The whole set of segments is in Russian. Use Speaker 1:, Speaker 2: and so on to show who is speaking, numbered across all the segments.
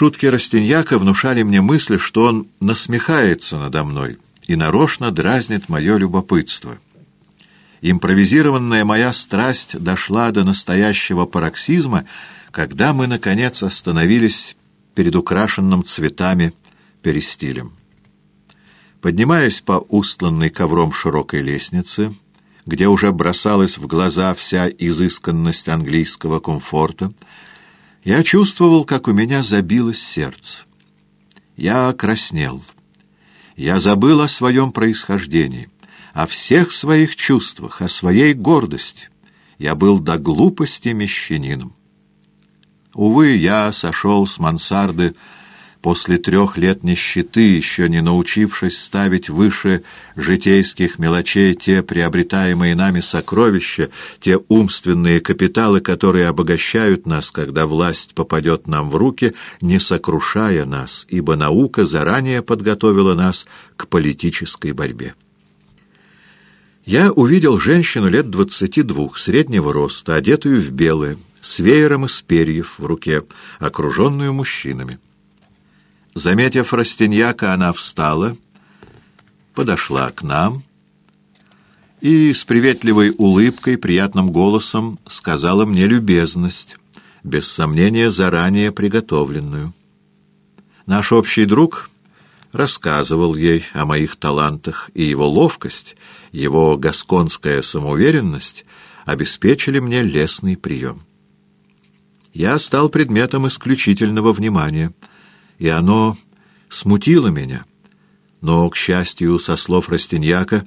Speaker 1: шутки Растиньяка внушали мне мысль, что он насмехается надо мной и нарочно дразнит мое любопытство. Импровизированная моя страсть дошла до настоящего пароксизма, когда мы, наконец, остановились перед украшенным цветами перистилем. Поднимаясь по устланной ковром широкой лестнице, где уже бросалась в глаза вся изысканность английского комфорта, я чувствовал, как у меня забилось сердце. Я краснел. Я забыл о своем происхождении, о всех своих чувствах, о своей гордости. Я был до глупости мещанином. Увы, я сошел с мансарды после трех лет нищеты, еще не научившись ставить выше житейских мелочей те приобретаемые нами сокровища, те умственные капиталы, которые обогащают нас, когда власть попадет нам в руки, не сокрушая нас, ибо наука заранее подготовила нас к политической борьбе. Я увидел женщину лет двадцати двух, среднего роста, одетую в белое, с веером из перьев в руке, окруженную мужчинами. Заметив Растиньяка, она встала, подошла к нам и с приветливой улыбкой, приятным голосом сказала мне любезность, без сомнения заранее приготовленную. Наш общий друг рассказывал ей о моих талантах, и его ловкость, его гасконская самоуверенность обеспечили мне лестный прием. Я стал предметом исключительного внимания — и оно смутило меня. Но, к счастью, со слов Растиньяка,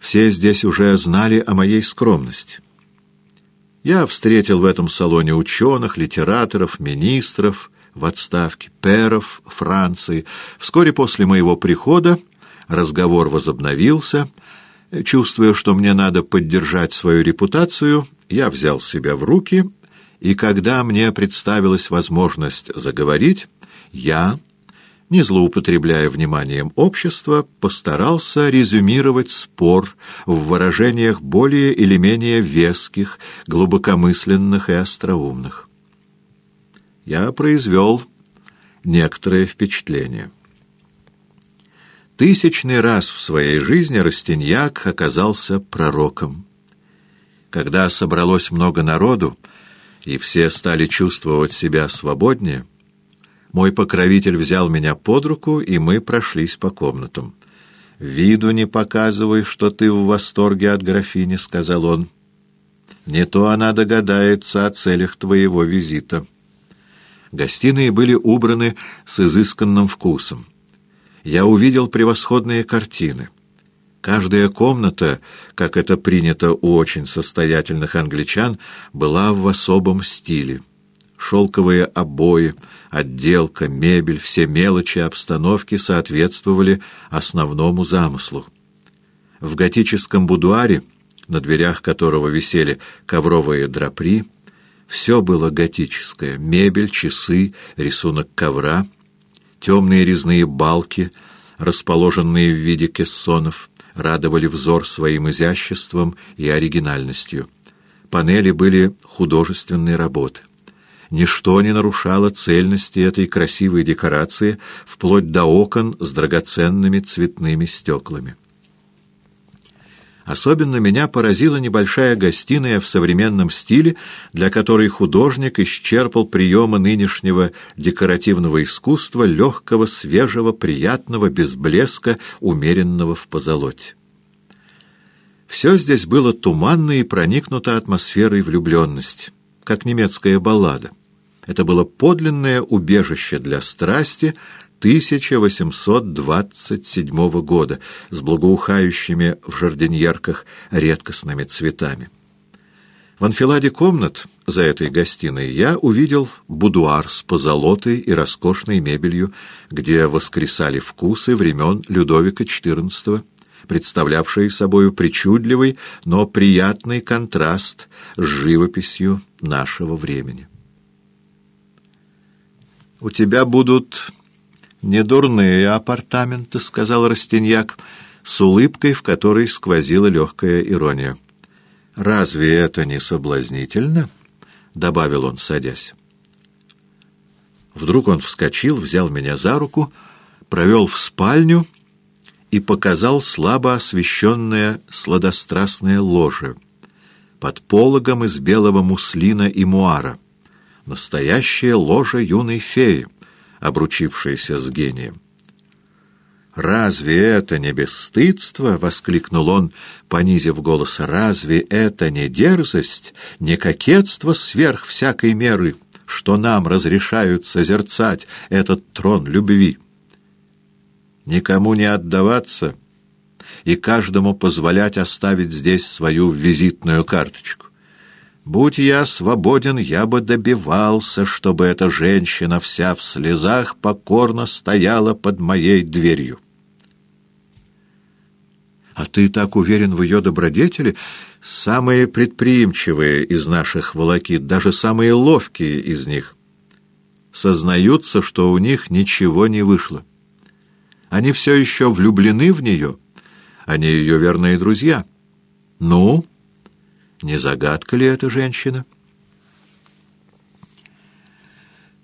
Speaker 1: все здесь уже знали о моей скромности. Я встретил в этом салоне ученых, литераторов, министров в отставке, перов Франции. Вскоре после моего прихода разговор возобновился. Чувствуя, что мне надо поддержать свою репутацию, я взял себя в руки, и когда мне представилась возможность заговорить, я, не злоупотребляя вниманием общества, постарался резюмировать спор в выражениях более или менее веских, глубокомысленных и остроумных. Я произвел некоторое впечатление. Тысячный раз в своей жизни Растиньяк оказался пророком. Когда собралось много народу, и все стали чувствовать себя свободнее, мой покровитель взял меня под руку, и мы прошлись по комнатам. «Виду не показывай, что ты в восторге от графини», — сказал он. «Не то она догадается о целях твоего визита». Гостиные были убраны с изысканным вкусом. Я увидел превосходные картины. Каждая комната, как это принято у очень состоятельных англичан, была в особом стиле шелковые обои, отделка, мебель, все мелочи обстановки соответствовали основному замыслу. В готическом будуаре, на дверях которого висели ковровые драпри, все было готическое — мебель, часы, рисунок ковра, темные резные балки, расположенные в виде кессонов, радовали взор своим изяществом и оригинальностью. Панели были художественной работы. Ничто не нарушало цельности этой красивой декорации, вплоть до окон с драгоценными цветными стеклами. Особенно меня поразила небольшая гостиная в современном стиле, для которой художник исчерпал приемы нынешнего декоративного искусства, легкого, свежего, приятного, без блеска, умеренного в позолоте. Все здесь было туманно и проникнуто атмосферой влюбленности как немецкая баллада. Это было подлинное убежище для страсти 1827 года с благоухающими в жардиньерках редкостными цветами. В анфиладе комнат за этой гостиной я увидел будуар с позолотой и роскошной мебелью, где воскресали вкусы времен Людовика XIV представлявшие собою причудливый, но приятный контраст с живописью нашего времени. «У тебя будут недурные апартаменты», — сказал Растиньяк, с улыбкой, в которой сквозила легкая ирония. «Разве это не соблазнительно?» — добавил он, садясь. Вдруг он вскочил, взял меня за руку, провел в спальню и показал слабо освещенное сладострастное ложе под пологом из белого муслина и муара. Настоящее ложе юной феи, обручившейся с гением. «Разве это не бесстыдство?» — воскликнул он, понизив голос. «Разве это не дерзость, не кокетство сверх всякой меры, что нам разрешают созерцать этот трон любви? Никому не отдаваться и каждому позволять оставить здесь свою визитную карточку. Будь я свободен, я бы добивался, чтобы эта женщина вся в слезах покорно стояла под моей дверью. А ты так уверен в ее добродетели? Самые предприимчивые из наших волокит, даже самые ловкие из них, сознаются, что у них ничего не вышло. Они все еще влюблены в нее, они ее верные друзья. Ну, не загадка ли эта женщина?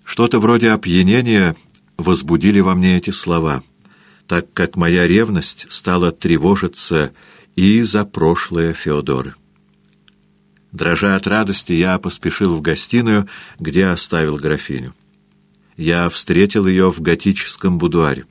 Speaker 1: Что-то вроде опьянения возбудили во мне эти слова — так как моя ревность стала тревожиться и за прошлое Феодоры. Дрожа от радости, я поспешил в гостиную, где оставил графиню. Я встретил ее в готическом будуаре.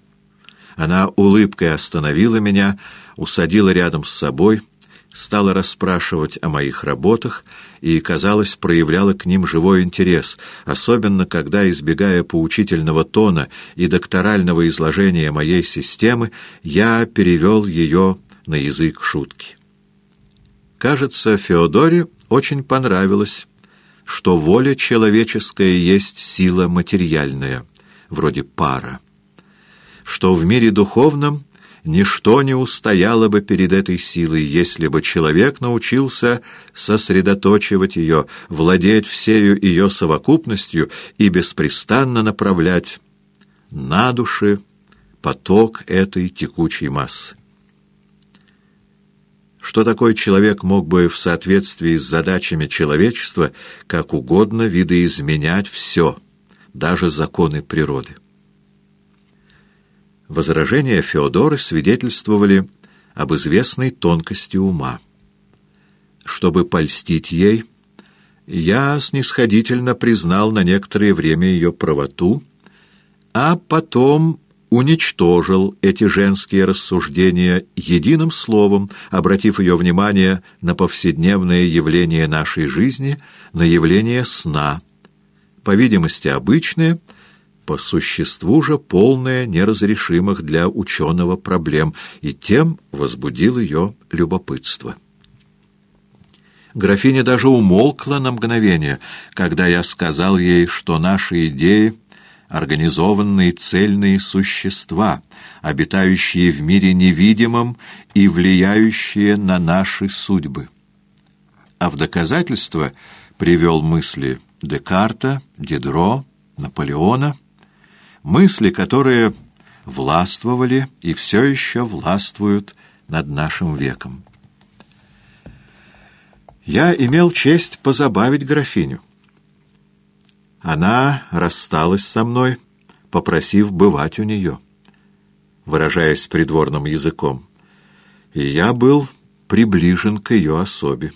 Speaker 1: Она улыбкой остановила меня, усадила рядом с собой — стала расспрашивать о моих работах и, казалось, проявляла к ним живой интерес, особенно когда, избегая поучительного тона и докторального изложения моей системы, я перевел ее на язык шутки. Кажется, Феодоре очень понравилось, что воля человеческая есть сила материальная, вроде пара, что в мире духовном ничто не устояло бы перед этой силой, если бы человек научился сосредоточивать ее, владеть всею ее совокупностью и беспрестанно направлять на души поток этой текучей массы. Что такой человек мог бы в соответствии с задачами человечества как угодно видоизменять все, даже законы природы? Возражения Феодоры свидетельствовали об известной тонкости ума. Чтобы польстить ей, я снисходительно признал на некоторое время ее правоту, а потом уничтожил эти женские рассуждения единым словом, обратив ее внимание на повседневное явление нашей жизни, на явление сна, по видимости обычное — по существу же полная неразрешимых для ученого проблем, и тем возбудил ее любопытство. Графиня даже умолкла на мгновение, когда я сказал ей, что наши идеи — организованные цельные существа, обитающие в мире невидимом и влияющие на наши судьбы. А в доказательство привел мысли Декарта, Дидро, Наполеона — мысли, которые властвовали и все еще властвуют над нашим веком. Я имел честь позабавить графиню. Она рассталась со мной, попросив бывать у нее, выражаясь придворным языком, и я был приближен к ее особе.